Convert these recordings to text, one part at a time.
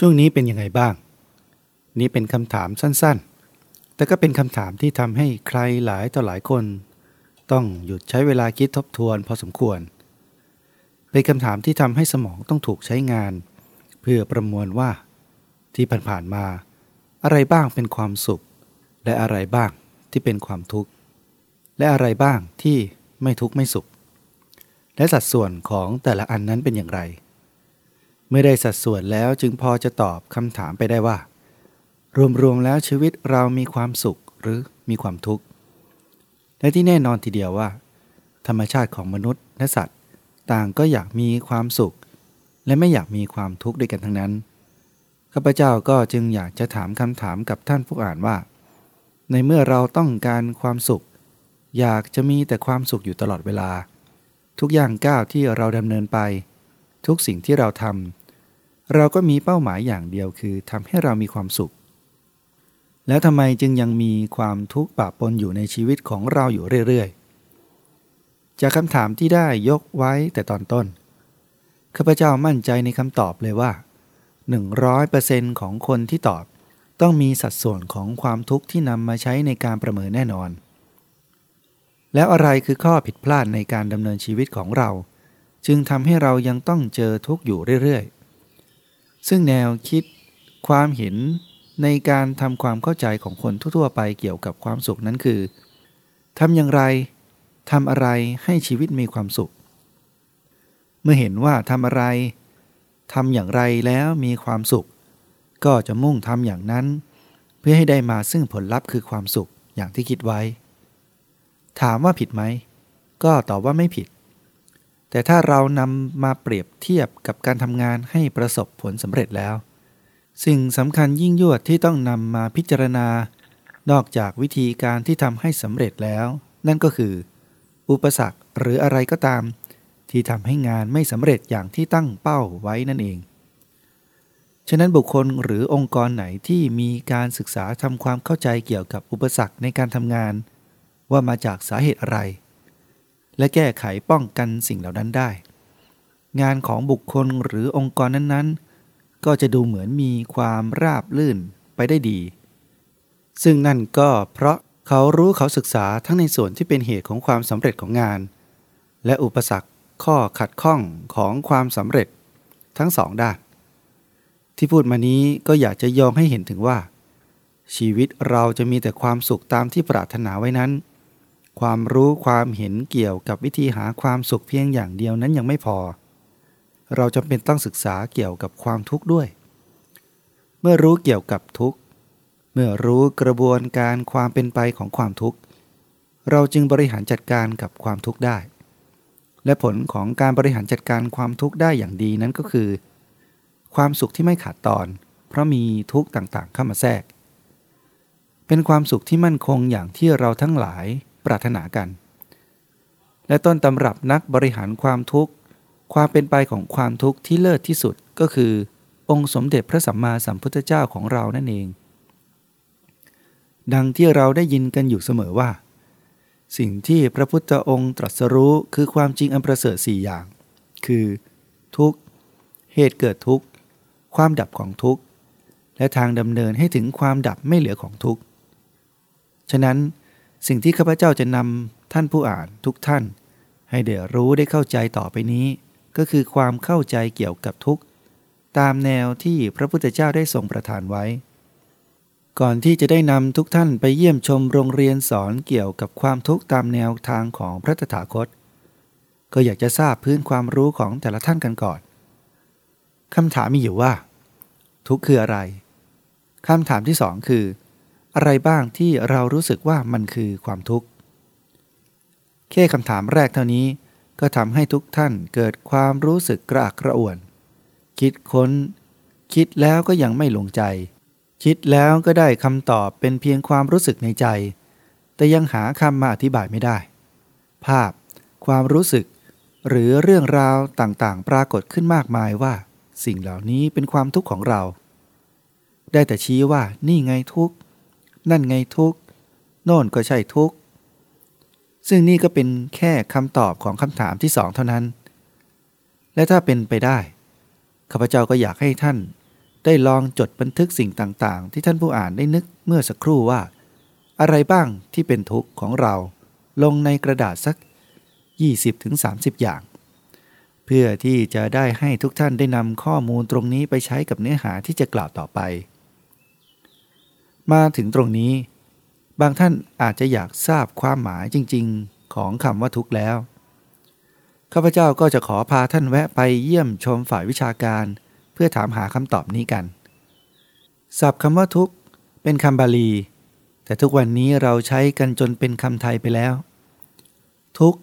ช่วงนี้เป็นยังไงบ้าง นี่เป็นคำถามสั้นๆ แต่ก็เป็นคำถามที่ทำให้ใครหลายต่อหลายคน ต้องหยุดใช้เวลาคิดทบทวนพอสมควร เป็นคำถามที่ทำให้สมองต้องถูกใช้งาน เพื่อประมวลว่า ที่ผ่านๆมา อะไรบ้างเป็นความสุข และอะไรบ้างที่เป็นความทุกข์ และอะไรบ้างที่ไม่ทุกข์ไม่สุข และสัดส่วนของแต่ละอันนั้นเป็นอย่างไร เมื่อได้สัดส่วนแล้วจึงพอจะตอบคำถามไปได้ว่า รวมๆแล้วชีวิตเรามีความสุขหรือมีความทุกข์และที่แน่นอนทีเดียวว่า ธรรมชาติของมนุษย์และสัตว์ ต่างก็อยากมีความสุข และไม่อยากมีความทุกข์ด้วยกันทั้งนั้นข้าพเจ้าก็จึงอยากจะถามคำถามกับท่านผู้อ่านว่า ในเมื่อเราต้องการความสุข อยากจะมีแต่ความสุขอยู่ตลอดเวลา ทุกอย่างก้าวที่เราดำเนินไป ทุกสิ่งที่เราทำ เราก็มีเป้าหมายอย่างเดียวคือทำให้เรามีความสุข แล้วทำไมจึงยังมีความทุกข์ปะปนอยู่ในชีวิตของเราอยู่เรื่อยๆ จากคำถามที่ได้ยกไว้แต่ตอนต้น ข้าพเจ้ามั่นใจในคำตอบเลยว่า 100%ของคนที่ตอบต้องมีสัดส่วนของความทุกข์ที่นำมาใช้ในการประเมินแน่นอน แล้วอะไรคือข้อผิดพลาดในการดำเนินชีวิตของเรา จึงทำให้เรายังต้องเจอทุกข์อยู่เรื่อยๆ ซึ่งแนวคิดความเห็นในการทำความเข้าใจของคนทั่วๆไปเกี่ยวกับความสุขนั้นคือทำอย่างไรทำอะไรให้ชีวิตมีความสุข เมื่อเห็นว่าทำอะไรทำอย่างไรแล้วมีความสุข ก็จะมุ่งทำอย่างนั้น เพื่อให้ได้มาซึ่งผลลัพธ์คือความสุขอย่างที่คิดไว้ ถามว่าผิดไหม ก็ตอบว่าไม่ผิด แต่ถ้าเรานำมาเปรียบเทียบกับการทำงานให้ประสบผลสำเร็จแล้ว สิ่งสำคัญยิ่งยวดที่ต้องนำมาพิจารณา นอกจากวิธีการที่ทำให้สำเร็จแล้ว นั่นก็คือ อุปสรรคหรืออะไรก็ตาม ที่ทำให้งานไม่สำเร็จอย่างที่ตั้งเป้าไว้นั่นเอง ฉะนั้นบุคคลหรือองค์กรไหนที่มีการศึกษาทำความเข้าใจเกี่ยวกับอุปสรรคในการทำงาน ว่ามาจากสาเหตุอะไร และแก้ไขป้องกันสิ่งเหล่านั้นได้ งานของบุคคลหรือองค์กรนั้นๆ ก็จะดูเหมือนมีความราบลื่นไปได้ดี ซึ่งนั่นก็เพราะเขารู้เขาศึกษาทั้งในส่วนที่เป็นเหตุของความสำเร็จของงาน และอุปสรรคข้อขัดข้องของความสำเร็จทั้งสองด้าน ที่พูดมานี้ก็อยากจะยอมให้เห็นถึงว่า ชีวิตเราจะมีแต่ความสุขตามที่ปรารถนาไว้นั้น ความรู้ความเห็นเกี่ยวกับวิธีหาความสุขเพียงอย่างเดียวนั้นยังไม่พอ เราจำเป็นต้องศึกษาเกี่ยวกับความทุกข์ด้วย เมื่อรู้เกี่ยวกับทุกข์ เมื่อรู้กระบวนการความเป็นไปของความทุกข์ เราจึงบริหารจัดการกับความทุกข์ได้ และผลของการบริหารจัดการความทุกข์ได้อย่างดีนั้นก็คือ ความสุขที่ไม่ขาดตอน เพราะมีทุกข์ต่างๆเข้ามาแทรก เป็นความสุขที่มั่นคงอย่างที่เราทั้งหลาย ปรารถนากัน และต้นตำรับนักบริหารความทุกข์ ความเป็นไปของความทุกข์ที่เลิศที่สุดก็คือ องค์สมเด็จพระสัมมาสัมพุทธเจ้าของเรานั่นเอง ดังที่เราได้ยินกันอยู่เสมอว่า สิ่งที่พระพุทธองค์ตรัสรู้คือความจริงอันประเสริฐสี่อย่าง คือ ทุกข์เหตุเกิดทุกข์ ความดับของทุกข์ และทางดำเนินให้ถึงความดับไม่เหลือของทุกข์ ฉะนั้น สิ่งที่ข้าพเจ้าจะนำท่านผู้อ่านทุกท่าน ให้เดี๋ยวรู้ได้เข้าใจต่อไปนี้ ก็คือความเข้าใจเกี่ยวกับทุกตามแนวที่พระพุทธเจ้าได้ทรงประทานไว้ ก่อนที่จะได้นำทุกท่านไปเยี่ยมชมโรงเรียนสอนเกี่ยวกับความทุกข์ตามแนวทางของพระตถาคต ก็อยากจะทราบพื้นความรู้ของแต่ละท่านกันก่อนคำถามมีอยู่ว่า ทุกข์คืออะไรคำถามที่สองคือ อะไรบ้างที่เรารู้สึกว่ามันคือความทุกข์ แค่คำถามแรกเท่านี้ ก็ทำให้ทุกท่านเกิดความรู้สึกกระอักกระอ่วน คิดค้น คิดแล้วก็ยังไม่ลงใจ คิดแล้วก็ได้คำตอบเป็นเพียงความรู้สึกในใจ แต่ยังหาคำมาอธิบายไม่ได้ ภาพ ความรู้สึก หรือเรื่องราวต่างๆ ปรากฏขึ้นมากมายว่า สิ่งเหล่านี้เป็นความทุกข์ของเรา ได้แต่ชี้ว่านี่ไงทุกข์ นั่นไงทุกโน่นก็ใช่ทุก ซึ่งนี่ก็เป็นแค่คำตอบของคำถามที่สองเท่านั้น และถ้าเป็นไปได้ข้าพเจ้าก็อยากให้ท่าน ได้ลองจดบันทึกสิ่งต่างๆ ที่ท่านผู้อ่านได้นึกเมื่อสักครู่ว่า อะไรบ้างที่เป็นทุกข์ของเรา ลงในกระดาษสัก 20-30 อย่าง เพื่อที่จะได้ให้ทุกท่านได้นำข้อมูลตรงนี้ไปใช้กับเนื้อหาที่จะกล่าวต่อไป มาถึงตรงนี้ บางท่านอาจจะอยากทราบความหมายจริง ๆ ของคำว่าทุกข์แล้ว ข้าพเจ้าก็จะขอพาท่านแวะไปเยี่ยมชมฝ่ายวิชาการ เพื่อถามหาคำตอบนี้กันศัพท์คำว่าทุกข์เป็นคำบาลี แต่ทุกวันนี้เราใช้กันจนเป็นคำไทยไปแล้ว ทุกข์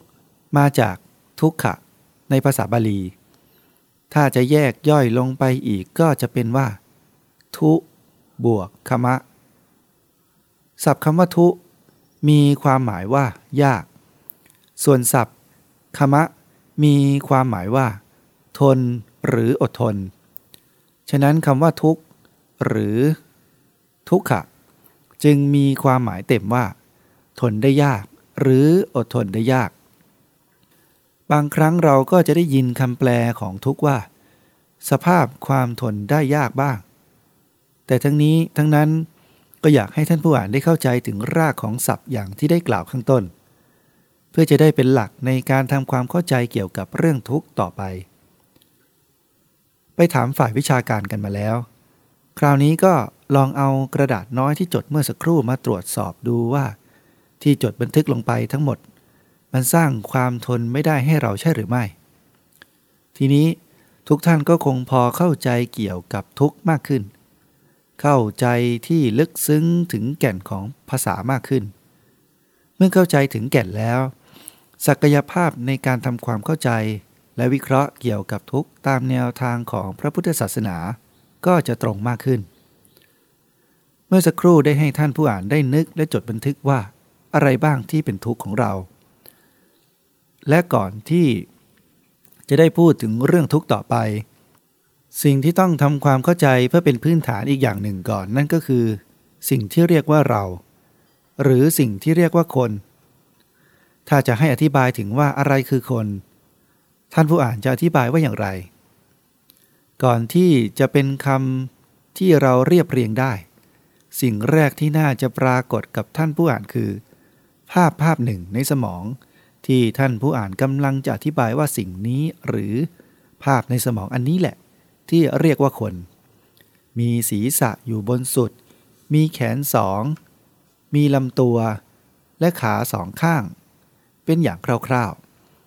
มาจากทุกขะ ในภาษาบาลี ถ้าจะแยกย่อยลงไปอีกก็จะเป็นว่า ทุ บวกคมะ ศัพท์คำว่าทุ มีความหมายว่า ยาก ส่วนศัพท์คมะ มีความหมายว่า ทน หรืออดทน ฉะนั้นคำว่าทุกข์ หรือ ทุกขะ จึงมีความหมายเต็มว่า ทนได้ยาก หรืออดทนได้ยาก บางครั้งเราก็จะได้ยินคำแปลของทุกว่า สภาพความทนได้ยากบ้าง แต่ทั้งนี้ทั้งนั้น ก็อยากให้ท่านผู้อ่านได้เข้าใจถึงรากของศัพท์อย่างที่ได้กล่าวข้างต้น เพื่อจะได้เป็นหลักในการทำความเข้าใจเกี่ยวกับเรื่องทุกข์ต่อไป ไปถามฝ่ายวิชาการกันมาแล้ว คราวนี้ก็ลองเอากระดาษน้อยที่จดเมื่อสักครู่มาตรวจสอบดูว่า ที่จดบันทึกลงไปทั้งหมด มันสร้างความทนไม่ได้ให้เราใช่หรือไม่ ทีนี้ทุกท่านก็คงพอเข้าใจเกี่ยวกับทุกข์มากขึ้น เข้าใจที่ลึกซึ้งถึงแก่นของภาษามากขึ้น เมื่อเข้าใจถึงแก่นแล้ว ศักยภาพในการทำความเข้าใจ และวิเคราะห์เกี่ยวกับทุกตามแนวทางของพระพุทธศาสนา ก็จะตรงมากขึ้น เมื่อสักครู่ได้ให้ท่านผู้อ่านได้นึกและจดบันทึกว่า อะไรบ้างที่เป็นทุกข์ของเรา และก่อนที่จะได้พูดถึงเรื่องทุกข์ต่อไป สิ่งที่ต้องทำความเข้าใจเพื่อเป็นพื้นฐานอีกอย่างหนึ่งก่อน นั่นก็คือ สิ่งที่เรียกว่าเรา หรือสิ่งที่เรียกว่าคน ถ้าจะให้อธิบายถึงว่าอะไรคือคน ท่านผู้อ่านจะอธิบายว่าอย่างไร ก่อนที่จะเป็นคำที่เราเรียบเรียงได้ สิ่งแรกที่น่าจะปรากฏกับท่านผู้อ่านคือ ภาพภาพหนึ่งในสมอง ที่ท่านผู้อ่านกำลังจะอธิบายว่าสิ่งนี้หรือ ภาพในสมองอันนี้แหละ ที่เรียกว่าคน มีศีรษะอยู่บนสุด มีแขนสอง มีลำตัว และขาสองข้าง เป็นอย่างคร่าว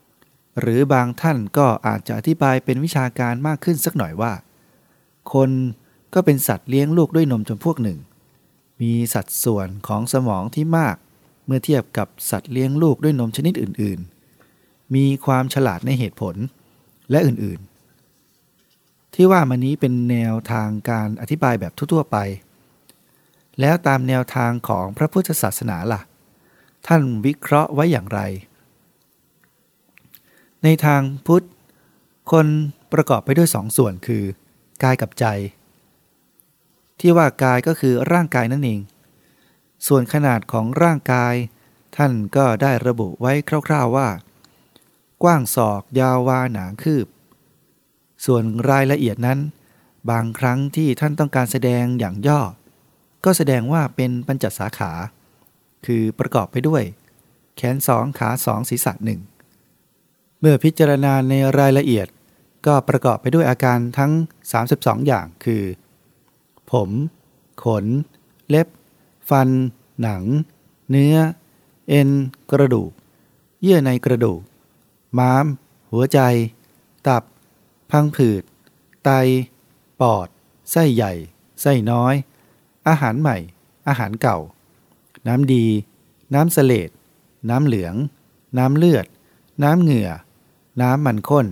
ๆ หรือบางท่านก็อาจจะอธิบายเป็นวิชาการมากขึ้นสักหน่อยว่า คนก็เป็นสัตว์เลี้ยงลูกด้วยนมจำพวกหนึ่ง มีสัดส่วนของสมองที่มาก เมื่อเทียบกับสัตว์เลี้ยงลูกด้วยนมชนิดอื่น ๆ มีความฉลาดในเหตุผลและอื่นๆ ที่ว่ามานี้เป็นแนวทางการอธิบายแบบทั่วๆไป แล้วตามแนวทางของพระพุทธศาสนาล่ะ ท่านวิเคราะห์ไว้อย่างไร ในทางพุทธ คนประกอบไปด้วยสองส่วนคือกายกับใจ ที่ว่ากายก็คือร่างกายนั่นเอง ส่วนขนาดของร่างกาย ท่านก็ได้ระบุไว้คร่าวๆว่า กว้างศอกยาววาหนาคืบ ส่วนรายละเอียดนั้น บางครั้งที่ท่านต้องการแสดงอย่างย่อ ก็แสดงว่าเป็นปัญจสาขา คือประกอบไปด้วย แขนสองขาสองศีรษะหนึ่งเมื่อพิจารณาในรายละเอียดก็ประกอบไปด้วยอาการทั้ง 32 อย่างคือ ผม ขน เล็บ ฟัน หนัง เนื้อ เอ็น กระดูก เยื่อในกระดูก ม้าม หัวใจ ตับ พังผืด ไต ปอด ไส้ใหญ่ ไส้น้อย อาหารใหม่ อาหารเก่า น้ำดี น้ำเสลดน้ำเหลือง น้ำเลือด น้ำเหงื่อ น้ำมันข้น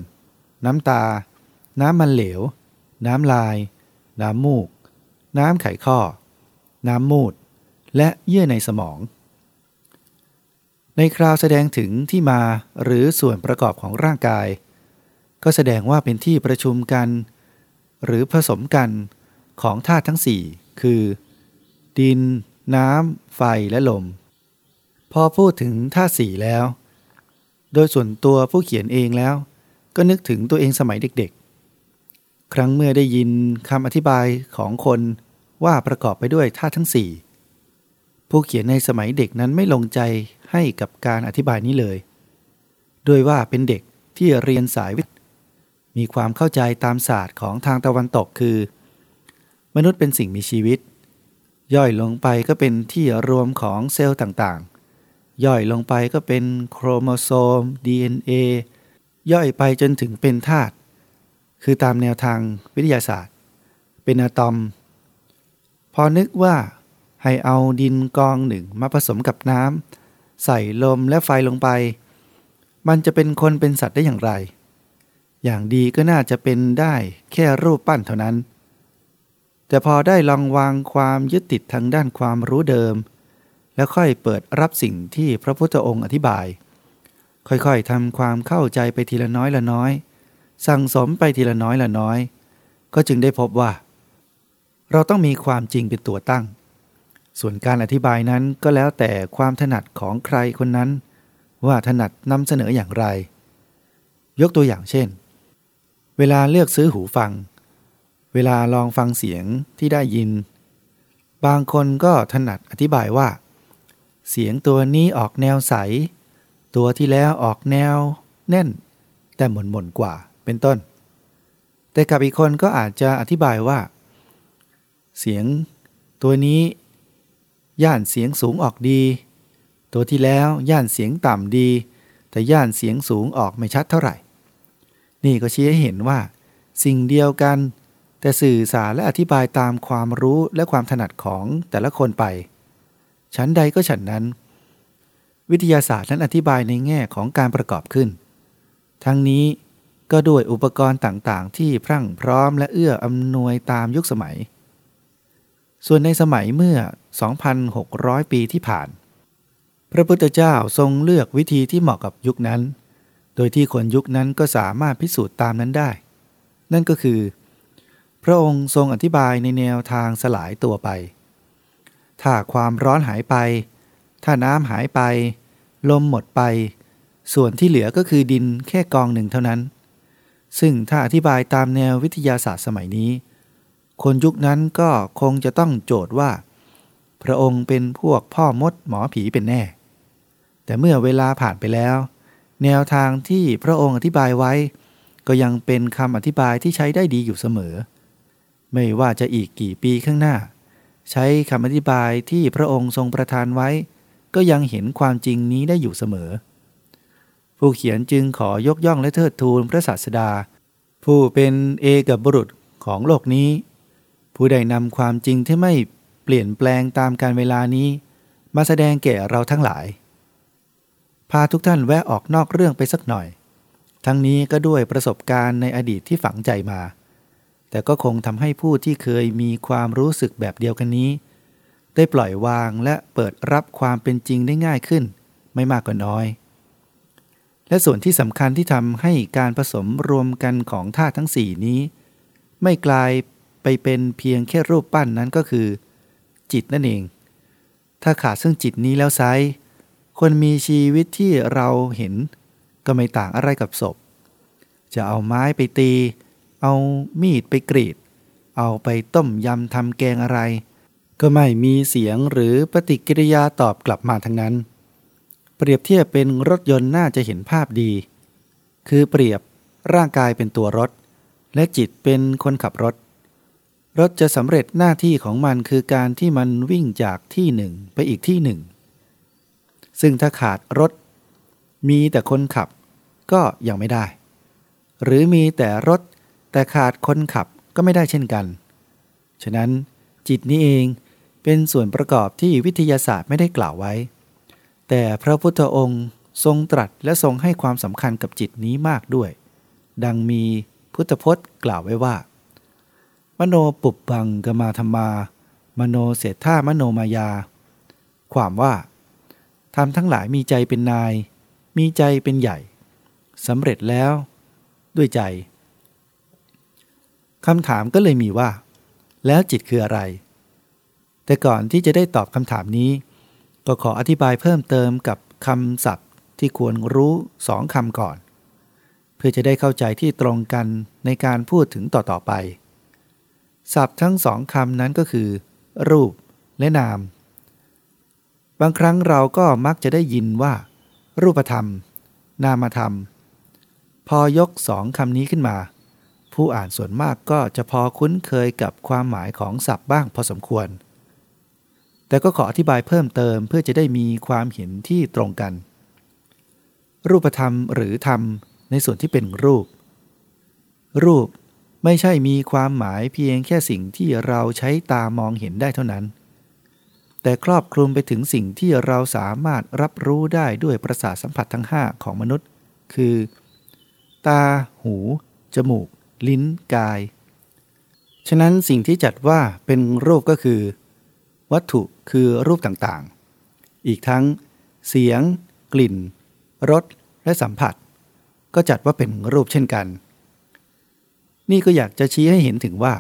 น้ำตา น้ำมันเหลว น้ำลาย น้ำมูก น้ำไขข้อ น้ำมูด และเยื่อในสมอง ในคราวแสดงถึงที่มาหรือส่วนประกอบของร่างกาย ก็แสดงว่าเป็นที่ประชุมกัน หรือผสมกันของธาตุทั้งสี่คือ ดิน น้ำ ไฟและลม พอพูดถึงธาตุสี่แล้ว โดยส่วนตัวผู้เขียนเองแล้ว ก็นึกถึงตัวเองสมัยเด็กๆ ครั้งเมื่อได้ยินคำอธิบายของคนว่าประกอบไปด้วยธาตุทั้งสี่ผู้เขียนในสมัยเด็กนั้นไม่ลงใจให้กับการอธิบายนี้เลย ด้วยว่าเป็นเด็กที่เรียนสายวิทย์ มีความเข้าใจตามศาสตร์ของทางตะวันตกคือ มนุษย์เป็นสิ่งมีชีวิต ย่อยลงไปก็เป็นที่รวมของเซลล์ต่างๆ ย่อยลงไปก็เป็นโครโมโซม DNA ย่อยไปจนถึงเป็นธาตุคือตามแนวทางวิทยาศาสตร์ เป็นอะตอม พอนึกว่าให้เอาดินกองหนึ่งมาผสมกับน้ำใส่ลมและไฟลงไป มันจะเป็นคนเป็นสัตว์ได้อย่างไร อย่างดีก็น่าจะเป็นได้แค่รูปปั้นเท่านั้น แต่พอได้ลองวางความยึดติดทางด้านความรู้เดิม แล้วค่อยเปิดรับสิ่งที่พระพุทธองค์อธิบาย ค่อยๆทำความเข้าใจไปทีละน้อยละน้อย สั่งสมไปทีละน้อยละน้อย ก็จึงได้พบว่า เราต้องมีความจริงเป็นตัวตั้ง ส่วนการอธิบายนั้นก็แล้วแต่ความถนัดของใครคนนั้น ว่าถนัดนำเสนออย่างไร ยกตัวอย่างเช่น เวลาเลือกซื้อหูฟัง เวลาลองฟังเสียงที่ได้ยิน บางคนก็ถนัดอธิบายว่า เสียงตัวนี้ออกแนวใส ตัวที่แล้วออกแนว แน่น แต่หม่นหม่นกว่าเป็นต้น แต่กับอีกคนก็อาจจะอธิบายว่า เสียงตัวนี้ ย่านเสียงสูงออกดี ตัวที่แล้วย่านเสียงต่ำดี แต่ย่านเสียงสูงออกไม่ชัดเท่าไหร่ นี่ก็ชี้ให้เห็นว่า สิ่งเดียวกัน แต่สื่อสารและอธิบายตามความรู้และความถนัดของแต่ละคนไป ชั้นใดก็ฉันนั้น วิทยาศาสตร์นั้นอธิบายในแง่ของการประกอบขึ้น ทั้งนี้ก็ด้วยอุปกรณ์ต่างๆ ที่พรั่งพร้อมและเอื้ออำนวยตามยุคสมัย ส่วนในสมัยเมื่อ 2,600 ปีที่ผ่าน พระพุทธเจ้าทรงเลือกวิธีที่เหมาะกับยุคนั้น โดยที่คนยุคนั้นก็สามารถพิสูจน์ตามนั้นได้ นั่นก็คือ พระองค์ทรงอธิบายในแนวทางสลายตัวไป ถ้าความร้อนหายไป ถ้าน้ำหายไป ลมหมดไป ส่วนที่เหลือก็คือดินแค่กองหนึ่งเท่านั้น ซึ่งถ้าอธิบายตามแนววิทยาศาสตร์สมัยนี้ คนยุคนั้นก็คงจะต้องโจทย์ว่า พระองค์เป็นพวกพ่อมดหมอผีเป็นแน่ แต่เมื่อเวลาผ่านไปแล้ว แนวทางที่พระองค์อธิบายไว้ ก็ยังเป็นคำอธิบายที่ใช้ได้ดีอยู่เสมอ ไม่ว่าจะอีกกี่ปีข้างหน้า ใช้คำอธิบายที่พระองค์ทรงประทานไว้ ก็ยังเห็นความจริงนี้ได้อยู่เสมอ ผู้เขียนจึงขอยกย่องและเทิดทูนพระศาสดา ผู้เป็นเอกบุรุษของโลกนี้ ผู้ใดนำความจริงที่ไม่เปลี่ยนแปลงตามการเวลานี้ มาแสดงแก่เราทั้งหลาย พาทุกท่านแวะออกนอกเรื่องไปสักหน่อย ทั้งนี้ก็ด้วยประสบการณ์ในอดีตที่ฝังใจมา แต่ก็คงทำให้ผู้ที่เคยมีความรู้สึกแบบเดียวกันนี้ ได้ปล่อยวางและเปิดรับความเป็นจริงได้ง่ายขึ้น ไม่มากก็น้อย และส่วนที่สำคัญที่ทำให้การผสมรวมกันของธาตุทั้งสี่นี้ ไม่กลายไปเป็นเพียงแค่รูปปั้นนั้นก็คือ จิตนั่นเอง ถ้าขาดซึ่งจิตนี้แล้วไซ คนมีชีวิตที่เราเห็นก็ไม่ต่างอะไรกับศพ จะเอาไม้ไปตี เอามีดไปกรีด เอาไปต้มยำทำแกงอะไร ก็ไม่มีเสียงหรือปฏิกิริยาตอบกลับมาทั้งนั้น เปรียบเทียบเป็นรถยนต์น่าจะเห็นภาพดี คือเปรียบร่างกายเป็นตัวรถ และจิตเป็นคนขับรถ รถจะสำเร็จหน้าที่ของมันคือการที่มันวิ่งจากที่หนึ่งไปอีกที่หนึ่ง ซึ่งถ้าขาดรถ มีแต่คนขับ ก็ยังไม่ได้ หรือมีแต่รถ แต่ขาดคนขับก็ไม่ได้เช่นกัน ฉะนั้นจิตนี้เองเป็นส่วนประกอบที่วิทยาศาสตร์ไม่ได้กล่าวไว้ แต่พระพุทธองค์ทรงตรัสและทรงให้ความสำคัญกับจิตนี้มากด้วย ดังมีพุทธพจน์กล่าวไว้ว่า มโนปุบบังกมาธรรมา มโนเศรษฐามโนมายา ความว่า ทำทั้งหลายมีใจเป็นนาย มีใจเป็นใหญ่สำเร็จแล้ว ด้วยใจคำถามก็เลยมีว่า แล้วจิตคืออะไร แต่ก่อนที่จะได้ตอบคำถามนี้ ก็ขออธิบายเพิ่มเติมกับคำศัพท์ที่ควรรู้สองคำก่อน เพื่อจะได้เข้าใจที่ตรงกันในการพูดถึงต่อๆไป ศัพท์ทั้งสองคำนั้นก็คือ รูปและนาม บางครั้งเราก็มักจะได้ยินว่า รูปธรรม นามธรรม พอยกสองคำนี้ขึ้นมา ผู้อ่านส่วนมากก็จะพอคุ้นเคยกับความหมายของศัพท์บ้างพอสมควร แต่ก็ขออธิบายเพิ่มเติมเพื่อจะได้มีความเห็นที่ตรงกัน รูปธรรมหรือธรรมในส่วนที่เป็นรูป รูปไม่ใช่มีความหมายเพียงแค่สิ่งที่เราใช้ตามองเห็นได้เท่านั้น แต่ครอบคลุมไปถึงสิ่งที่เราสามารถรับรู้ได้ด้วยประสาทสัมผัสทั้ง 5 ของมนุษย์ คือ ตา หู จมูก ลิ้น กาย ฉะนั้นสิ่งที่จัดว่าเป็นรูปก็คือ วัตถุคือรูปต่างๆ อีกทั้ง เสียง กลิ่น รส และสัมผัส ก็จัดว่าเป็นรูปเช่นกัน นี่ก็อยากจะชี้ให้เห็นถึงว่า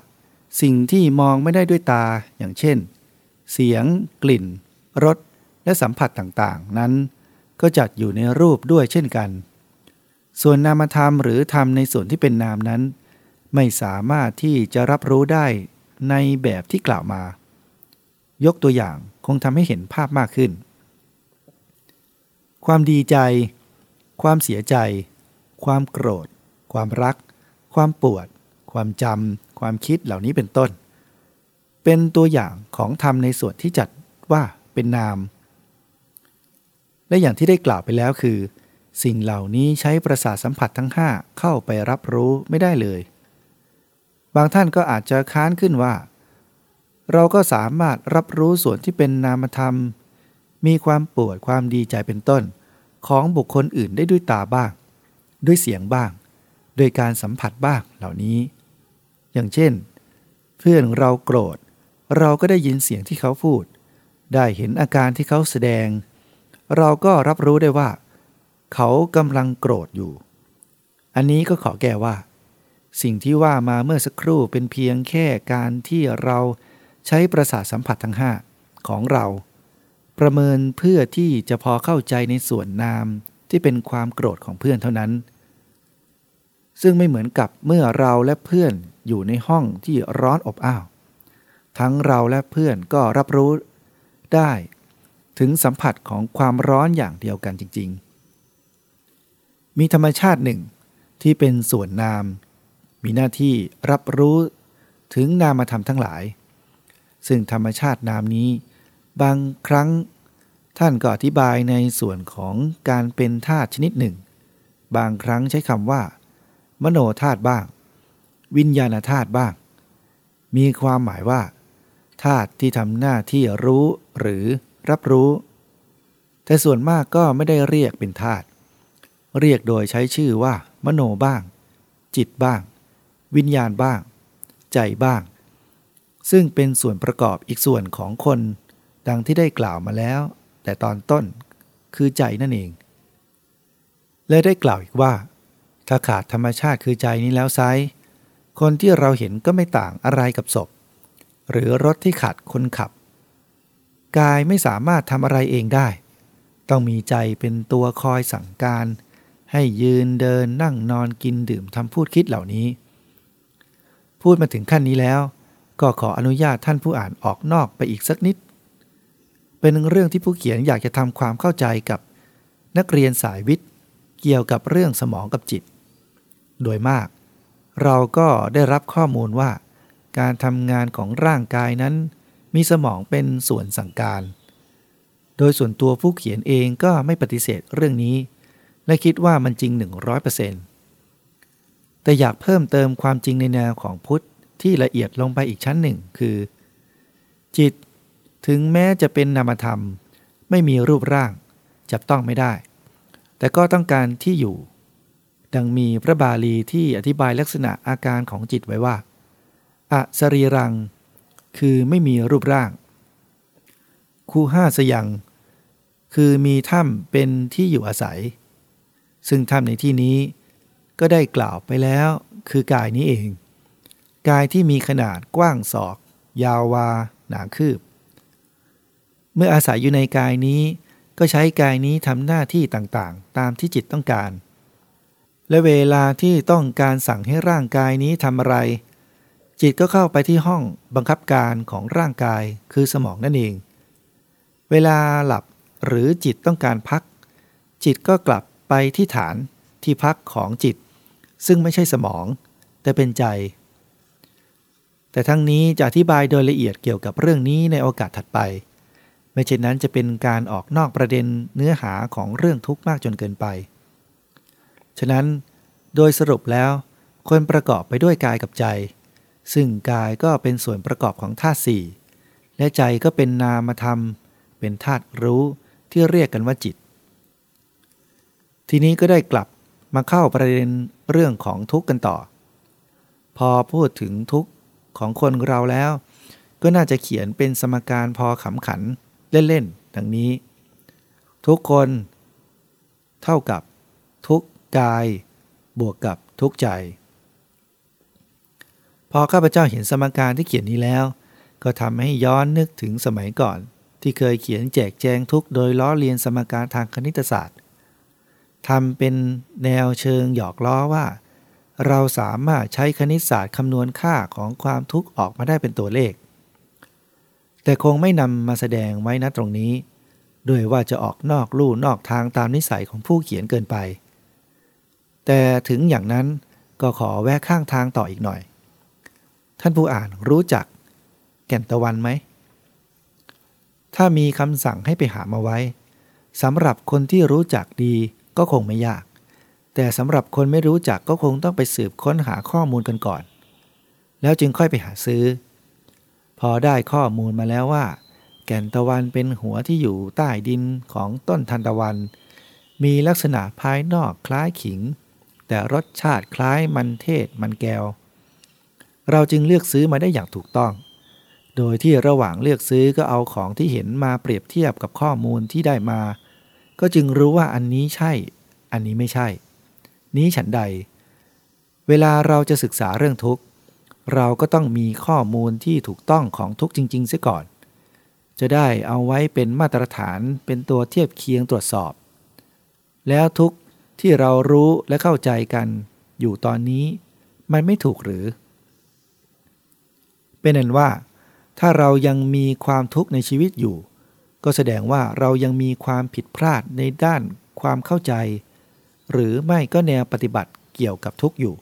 สิ่งที่มองไม่ได้ด้วยตาอย่างเช่น เสียง กลิ่น รส และสัมผัสต่างๆ นั้น ก็จัดอยู่ในรูปด้วยเช่นกัน ส่วนนามธรรมหรือธรรมในส่วนที่เป็นนามนั้น ไม่สามารถที่จะรับรู้ได้ในแบบที่กล่าวมา ยกตัวอย่างคงทำให้เห็นภาพมากขึ้น ความดีใจ ความเสียใจ ความโกรธ ความรัก ความปวด ความจำความคิดเหล่านี้เป็นต้น เป็นตัวอย่างของธรรมในส่วนที่จัดว่าเป็นนาม และอย่างที่ได้กล่าวไปแล้วคือ สิ่งเหล่านี้ใช้ประสาทสัมผัสทั้ง 5 เข้าไปรับรู้ไม่ได้เลย บางท่านก็อาจจะค้านขึ้นว่า เราก็สามารถรับรู้ส่วนที่เป็นนามธรรม มีความปวดความดีใจเป็นต้น ของบุคคลอื่นได้ด้วยตาบ้าง ด้วยเสียงบ้าง โดยการสัมผัสบ้างเหล่านี้ อย่างเช่น เพื่อนเราโกรธ เราก็ได้ยินเสียงที่เขาพูด ได้เห็นอาการที่เขาแสดง เราก็รับรู้ได้ว่า เขากำลังโกรธอยู่ อันนี้ก็ขอแก้ว่า สิ่งที่ว่ามาเมื่อสักครู่เป็นเพียงแค่การที่เราใช้ประสาทสัมผัสทั้งห้าของเรา ประเมินเพื่อที่จะพอเข้าใจในส่วนนามที่เป็นความโกรธของเพื่อนเท่านั้น ซึ่งไม่เหมือนกับเมื่อเราและเพื่อนอยู่ในห้องที่ร้อนอบอ้าว ทั้งเราและเพื่อนก็รับรู้ได้ ถึงสัมผัสของความร้อนอย่างเดียวกันจริง ๆ มีธรรมชาติหนึ่งที่เป็นส่วนนาม มีหน้าที่รับรู้ถึงนามธรรมทั้งหลาย ซึ่งธรรมชาตินามนี้ บางครั้ง ท่านก็อธิบายในส่วนของการเป็นธาตุชนิดหนึ่ง บางครั้งใช้คำว่า มโนธาตุบ้าง วิญญาณธาตุบ้าง มีความหมายว่า ธาตุที่ทำหน้าที่รู้หรือรับรู้ แต่ส่วนมากก็ไม่ได้เรียกเป็นธาตุเรียกโดยใช้ชื่อว่า มโนบ้าง จิตบ้าง วิญญาณบ้าง ใจบ้าง ซึ่งเป็นส่วนประกอบอีกส่วนของคน ดังที่ได้กล่าวมาแล้ว แต่ตอนต้นคือใจนั่นเอง และได้กล่าวอีกว่า ถ้าขาดธรรมชาติคือใจนี้แล้วไซคนที่เราเห็นก็ไม่ต่างอะไรกับศพ หรือรถที่ขาดคนขับ กายไม่สามารถทำอะไรเองได้ ต้องมีใจเป็นตัวคอยสั่งการ ให้ยืนเดินนั่งนอนกินดื่มทำพูดคิดเหล่านี้ พูดมาถึงขั้นนี้แล้ว ก็ขออนุญาตท่านผู้อ่านออกนอกไปอีกสักนิด เป็นเรื่องที่ผู้เขียนอยากจะทำความเข้าใจกับนักเรียนสายวิทย์เกี่ยวกับเรื่องสมองกับจิต โดยมาก เราก็ได้รับข้อมูลว่า การทำงานของร่างกายนั้น มีสมองเป็นส่วนสั่งการ โดยส่วนตัวผู้เขียนเองก็ไม่ปฏิเสธเรื่องนี้ และคิดว่ามันจริง 100%แต่อยากเพิ่มเติมความจริงในแนวของพุทธที่ละเอียดลงไปอีกชั้นหนึ่งคือ จิตถึงแม้จะเป็นนามธรรม ไม่มีรูปร่าง จับต้องไม่ได้ แต่ก็ต้องการที่อยู่ ดังมีพระบาลีที่อธิบายลักษณะอาการของจิตไว้ว่า อสรีรัง คือไม่มีรูปร่างคูห้าสยัง คือมีถ้ำเป็นที่อยู่อาศัย ซึ่งถ้ำในที่นี้ก็ได้กล่าวไปแล้วคือกายนี้เอง กายที่มีขนาดกว้างศอก ยาววา หนาคืบ เมื่ออาศัยอยู่ในกายนี้ ก็ใช้กายนี้ทำหน้าที่ต่างๆ ตามที่จิตต้องการ และเวลาที่ต้องการสั่งให้ร่างกายนี้ทำอะไร จิตก็เข้าไปที่ห้องบังคับการของร่างกายคือสมองนั่นเอง เวลาหลับหรือจิตต้องการพัก จิตก็กลับไปที่ฐานที่พักของจิต ซึ่งไม่ใช่สมอง แต่เป็นใจ แต่ทั้งนี้จะอธิบายโดยละเอียดเกี่ยวกับเรื่องนี้ในโอกาสถัดไป ไม่เช่นนั้นจะเป็นการออกนอกประเด็นเนื้อหาของเรื่องทุกข์มากจนเกินไป ฉะนั้น โดยสรุปแล้วคนประกอบไปด้วยกายกับใจ ซึ่งกายก็เป็นส่วนประกอบของธาตุสี่และใจก็เป็นนามธรรม เป็นธาตุรู้ที่เรียกกันว่าจิต ทีนี้ก็ได้กลับมาเข้าประเด็นเรื่องของทุกข์กันต่อ พอพูดถึงทุกข์ของคนเราแล้ว ก็น่าจะเขียนเป็นสมการพอขำขันเล่นๆดังนี้ ทุกคน เท่ากับทุกกาย บวกกับทุกใจ อข้าพเจ้าเห็นสมการที่เขียนนี้แล้ว ก็ทำให้ย้อนนึกถึงสมัยก่อน ที่เคยเขียนแจกแจงทุกโดยล้อเลียนสมการทางคณิตศาสตร์ทำเป็นแนวเชิงหยอกล้อว่า เราสามารถใช้คณิตศาสตร์คำนวณค่าของความทุกข์ออกมาได้เป็นตัวเลข แต่คงไม่นำมาแสดงไว้ณตรงนี้ ด้วยว่าจะออกนอกลู่นอกทางตามนิสัยของผู้เขียนเกินไป แต่ถึงอย่างนั้นก็ขอแวะข้างทางต่ออีกหน่อย ท่านผู้อ่านรู้จักแก่นตะวันไหม ถ้ามีคำสั่งให้ไปหามาไว้สำหรับคนที่รู้จักดีก็คงไม่ยาก แต่สำหรับคนไม่รู้จักก็คงต้องไปสืบค้นหาข้อมูลกันก่อน แล้วจึงค่อยไปหาซื้อ พอได้ข้อมูลมาแล้วว่า แก่นตะวันเป็นหัวที่อยู่ใต้ดินของต้นทันตะวัน มีลักษณะภายนอกคล้ายขิง แต่รสชาติคล้ายมันเทศมันแก้ว เราจึงเลือกซื้อมาได้อย่างถูกต้อง โดยที่ระหว่างเลือกซื้อก็เอาของที่เห็นมาเปรียบเทียบกับข้อมูลที่ได้มา ก็จึงรู้ว่าอันนี้ใช่ อันนี้ไม่ใช่ นี้ฉันใด เวลาเราจะศึกษาเรื่องทุกข์ เราก็ต้องมีข้อมูลที่ถูกต้องของทุกข์จริงๆเสียก่อน จะได้เอาไว้เป็นมาตรฐานเป็นตัวเทียบเคียงตรวจสอบ แล้วทุกข์ที่เรารู้และเข้าใจกันอยู่ตอนนี้ มันไม่ถูกหรือ เป็นนั้นว่า ถ้าเรายังมีความทุกข์ในชีวิตอยู่ ก็แสดงว่าเรายังมีความผิดพลาดในด้านความเข้าใจ หรือไม่ก็แนวปฏิบัติเกี่ยวกับทุกข์อยู่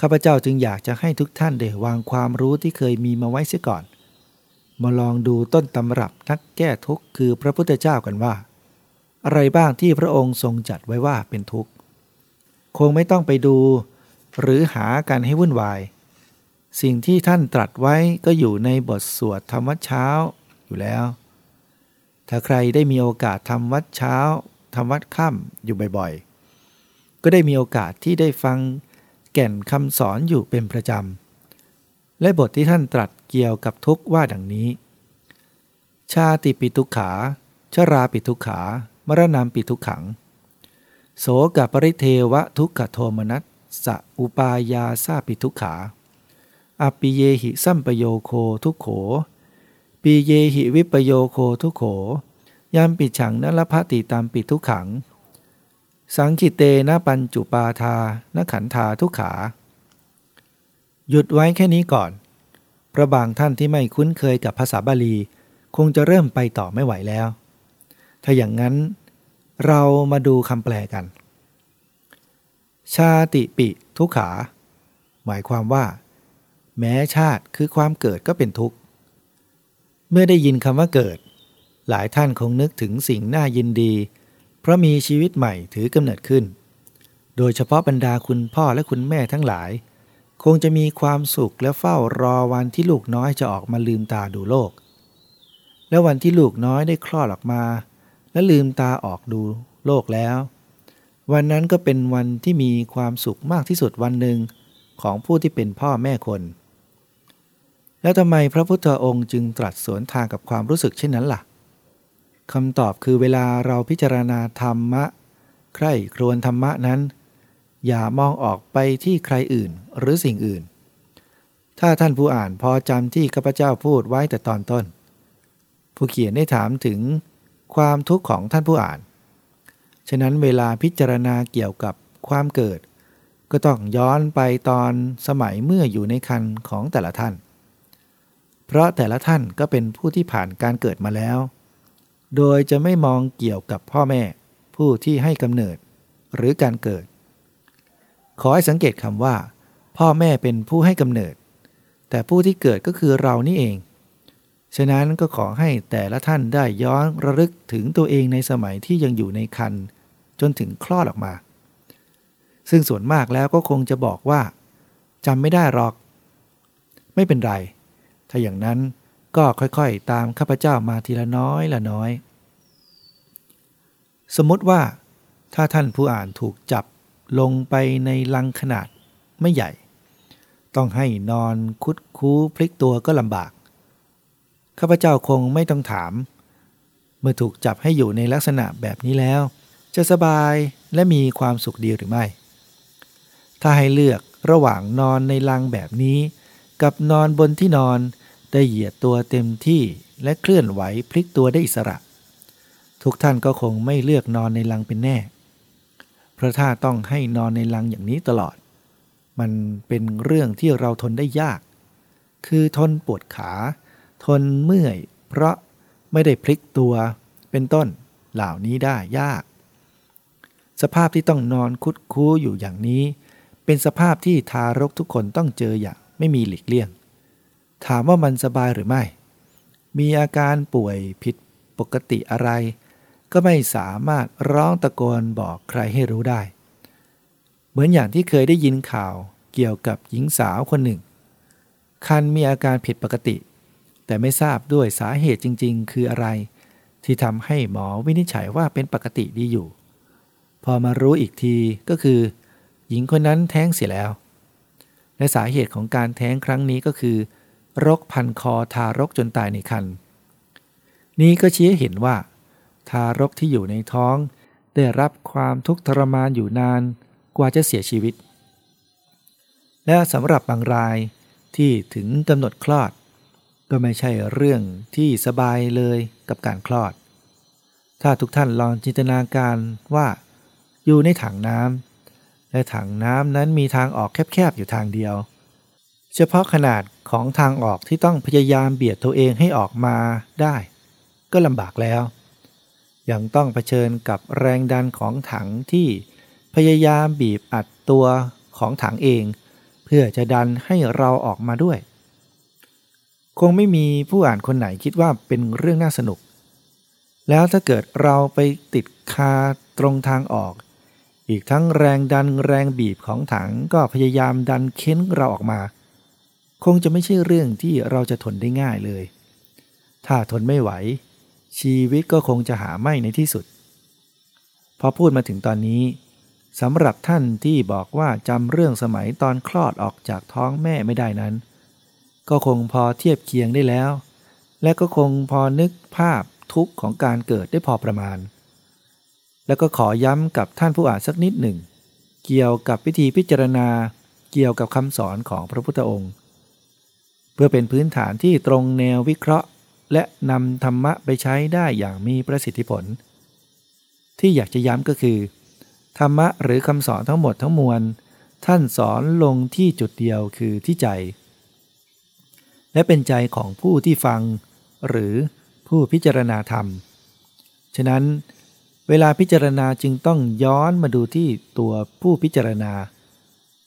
ข้าพเจ้าจึงอยากจะให้ทุกท่านได้วางความรู้ที่เคยมีมาไว้เสียก่อน มาลองดูต้นตำรับนักแก้ทุกข์คือพระพุทธเจ้ากันว่า อะไรบ้างที่พระองค์ทรงจัดไว้ว่าเป็นทุกข์ คงไม่ต้องไปดู หรือหากันให้วุ่นวาย สิ่งที่ท่านตรัสไว้ก็อยู่ในบทสวดธรรมวัดเช้าอยู่แล้ว ถ้าใครได้มีโอกาสทำวัดเช้าทำวัดค่ำอยู่บ่อยๆ ก็ได้มีโอกาสที่ได้ฟังแก่นคำสอนอยู่เป็นประจำ และบทที่ท่านตรัสเกี่ยวกับทุกว่าดังนี้ ชาติปิทุขาชราปิทุขามรณามปิทุขัง โสกับปริเทวะทุกขโทมนัสสะอุปายาซาปิทุขา อปิเยหิสัมปโยโคทุกโข ปีเยหิวิปโยโคทุโขยามปิดฉังนลพติตามปิดทุกขัง สังคิเตนะปัญจุปาทานขันธาทุกขา หยุดไว้แค่นี้ก่อน พระบางท่านที่ไม่คุ้นเคยกับภาษาบาลี คงจะเริ่มไปต่อไม่ไหวแล้ว ถ้าอย่างนั้นเรามาดูคำแปลกัน ชาติปิทุกขา หมายความว่า แม้ชาติคือความเกิดก็เป็นทุกข์ เมื่อได้ยินคำว่าเกิด หลายท่านคงนึกถึงสิ่งน่ายินดี เพราะมีชีวิตใหม่ถือกำเนิดขึ้น โดยเฉพาะบรรดาคุณพ่อและคุณแม่ทั้งหลาย คงจะมีความสุขและเฝ้ารอวันที่ลูกน้อยจะออกมาลืมตาดูโลก และวันที่ลูกน้อยได้คลอดออกมา และลืมตาออกดูโลกแล้ว วันนั้นก็เป็นวันที่มีความสุขมากที่สุดวันหนึ่งของผู้ที่เป็นพ่อแม่คน แล้วทำไมพระพุทธองค์จึงตรัสสวนทางกับความรู้สึกเช่นนั้นล่ะคำตอบคือเวลาเราพิจารณาธรรมะ ใคร่ครวญธรรมะนั้น อย่ามองออกไปที่ใครอื่นหรือสิ่งอื่น ถ้าท่านผู้อ่านพอจำที่ข้าพเจ้าพูดไว้แต่ตอนต้น ผู้เขียนได้ถามถึงความทุกข์ของท่านผู้อ่าน ฉะนั้นเวลาพิจารณาเกี่ยวกับความเกิด ก็ต้องย้อนไปตอนสมัยเมื่ออยู่ในคันของแต่ละท่าน เพราะแต่ละท่านก็เป็นผู้ที่ผ่านการเกิดมาแล้ว โดยจะไม่มองเกี่ยวกับพ่อแม่ ผู้ที่ให้กำเนิด หรือการเกิด ขอให้สังเกตคำว่า พ่อแม่เป็นผู้ให้กำเนิด แต่ผู้ที่เกิดก็คือเรานี่เอง ฉะนั้นก็ขอให้แต่ละท่านได้ย้อนระลึกถึงตัวเองในสมัยที่ยังอยู่ในคันจนถึงคลอดออกมา ซึ่งส่วนมากแล้วก็คงจะบอกว่าจำไม่ได้หรอก ไม่เป็นไร ถ้าอย่างนั้นก็ค่อยๆ ตามข้าพเจ้ามาทีละน้อยละน้อย สมมติว่าถ้าท่านผู้อ่านถูกจับลงไปในลังขนาดไม่ใหญ่ ต้องให้นอนคุดคู้พลิกตัวก็ลำบาก ข้าพเจ้าคงไม่ต้องถาม เมื่อถูกจับให้อยู่ในลักษณะแบบนี้แล้ว จะสบายและมีความสุขดีหรือไม่ ถ้าให้เลือกระหว่างนอนในลังแบบนี้ กับนอนบนที่นอน ได้เหยียดตัวเต็มที่และเคลื่อนไหวพลิกตัวได้อิสระ ทุกท่านก็คงไม่เลือกนอนในลังเป็นแน่ เพราะถ้าต้องให้นอนในลังอย่างนี้ตลอด มันเป็นเรื่องที่เราทนได้ยาก คือทนปวดขา ทนเมื่อย เพราะไม่ได้พลิกตัวเป็นต้นเหล่านี้ได้ยาก สภาพที่ต้องนอนคุดคู้อยู่อย่างนี้ เป็นสภาพที่ทารกทุกคนต้องเจออย่างไม่มีหลีกเลี่ยง ถามว่ามันสบายหรือไม่ มีอาการป่วยผิดปกติอะไร ก็ไม่สามารถร้องตะโกนบอกใครให้รู้ได้ เหมือนอย่างที่เคยได้ยินข่าวเกี่ยวกับหญิงสาวคนหนึ่ง คันมีอาการผิดปกติ แต่ไม่ทราบด้วยสาเหตุจริง ๆ คืออะไร ที่ทำให้หมอวินิจฉัยว่าเป็นปกติดีอยู่ พอมารู้อีกทีก็คือ หญิงคนนั้นแท้งเสียแล้ว และสาเหตุของการแท้งครั้งนี้ก็คือ รกพันคอทารกจนตายในคันนี้ก็ชี้ให้เห็นว่า ทารกที่อยู่ในท้อง ได้รับความทุกข์ทรมานอยู่นานกว่าจะเสียชีวิต และสำหรับบางรายที่ถึงกำหนดคลอด ก็ไม่ใช่เรื่องที่สบายเลยกับการคลอด ถ้าทุกท่านลองจินตนาการว่า อยู่ในถังน้ำและถังน้ำนั้นมีทางออกแคบๆอยู่ทางเดียว เฉพาะขนาดของทางออกที่ต้องพยายามเบียดตัวเองให้ออกมาได้ ก็ลำบากแล้ว ยังต้องเผชิญกับแรงดันของถังที่พยายามบีบอัดตัวของถังเอง เพื่อจะดันให้เราออกมาด้วย คงไม่มีผู้อ่านคนไหนคิดว่าเป็นเรื่องน่าสนุก แล้วถ้าเกิดเราไปติดคาตรงทางออก อีกทั้งแรงดันแรงบีบของถังก็พยายามดันเค้นเราออกมา คงจะไม่ใช่เรื่องที่เราจะทนได้ง่ายเลย ถ้าทนไม่ไหว ชีวิตก็คงจะหาไม่ในที่สุด พอพูดมาถึงตอนนี้สำหรับท่านที่บอกว่าจำเรื่องสมัยตอนคลอดออกจากท้องแม่ไม่ได้นั้น ก็คงพอเทียบเคียงได้แล้ว และก็คงพอนึกภาพทุกข์ของการเกิดได้พอประมาณ แล้วก็ขอย้ำกับท่านผู้อ่านสักนิดหนึ่ง เกี่ยวกับพิธีพิจารณา เกี่ยวกับคำสอนของพระพุทธองค์ เพื่อเป็นพื้นฐานที่ตรงแนววิเคราะห์ และนำธรรมะไปใช้ได้อย่างมีประสิทธิผล ที่อยากจะย้ำก็คือ ธรรมะหรือคำสอนทั้งหมดทั้งมวล ท่านสอนลงที่จุดเดียวคือที่ใจ และเป็นใจของผู้ที่ฟัง หรือผู้พิจารณาธรรม ฉะนั้นเวลาพิจารณาจึงต้องย้อนมาดูที่ตัวผู้พิจารณา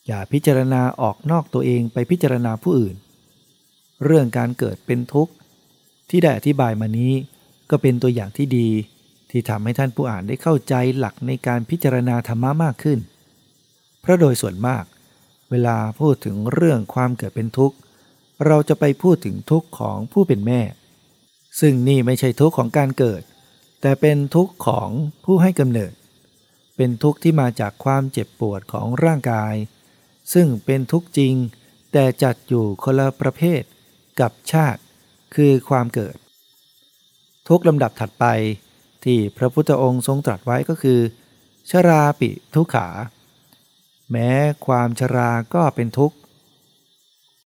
อย่าพิจารณาออกนอกตัวเองไปพิจารณาผู้อื่น เรื่องการเกิดเป็นทุกข์ ที่ได้อธิบายมานี้ ก็เป็นตัวอย่างที่ดี ที่ทำให้ท่านผู้อ่านได้เข้าใจหลักในการพิจารณาธรรมะมากขึ้น เพราะโดยส่วนมาก เวลาพูดถึงเรื่องความเกิดเป็นทุกข์ เราจะไปพูดถึงทุกข์ของผู้เป็นแม่ ซึ่งนี่ไม่ใช่ทุกข์ของการเกิด แต่เป็นทุกข์ของผู้ให้กำเนิด เป็นทุกข์ที่มาจากความเจ็บปวดของร่างกาย ซึ่งเป็นทุกข์จริง แต่จัดอยู่คนละประเภท กับชาติคือความเกิด ทุกลำดับถัดไปที่พระพุทธองค์ทรงตรัสไว้ก็คือ ชราปิทุกขา แม้ความชราก็เป็นทุกข์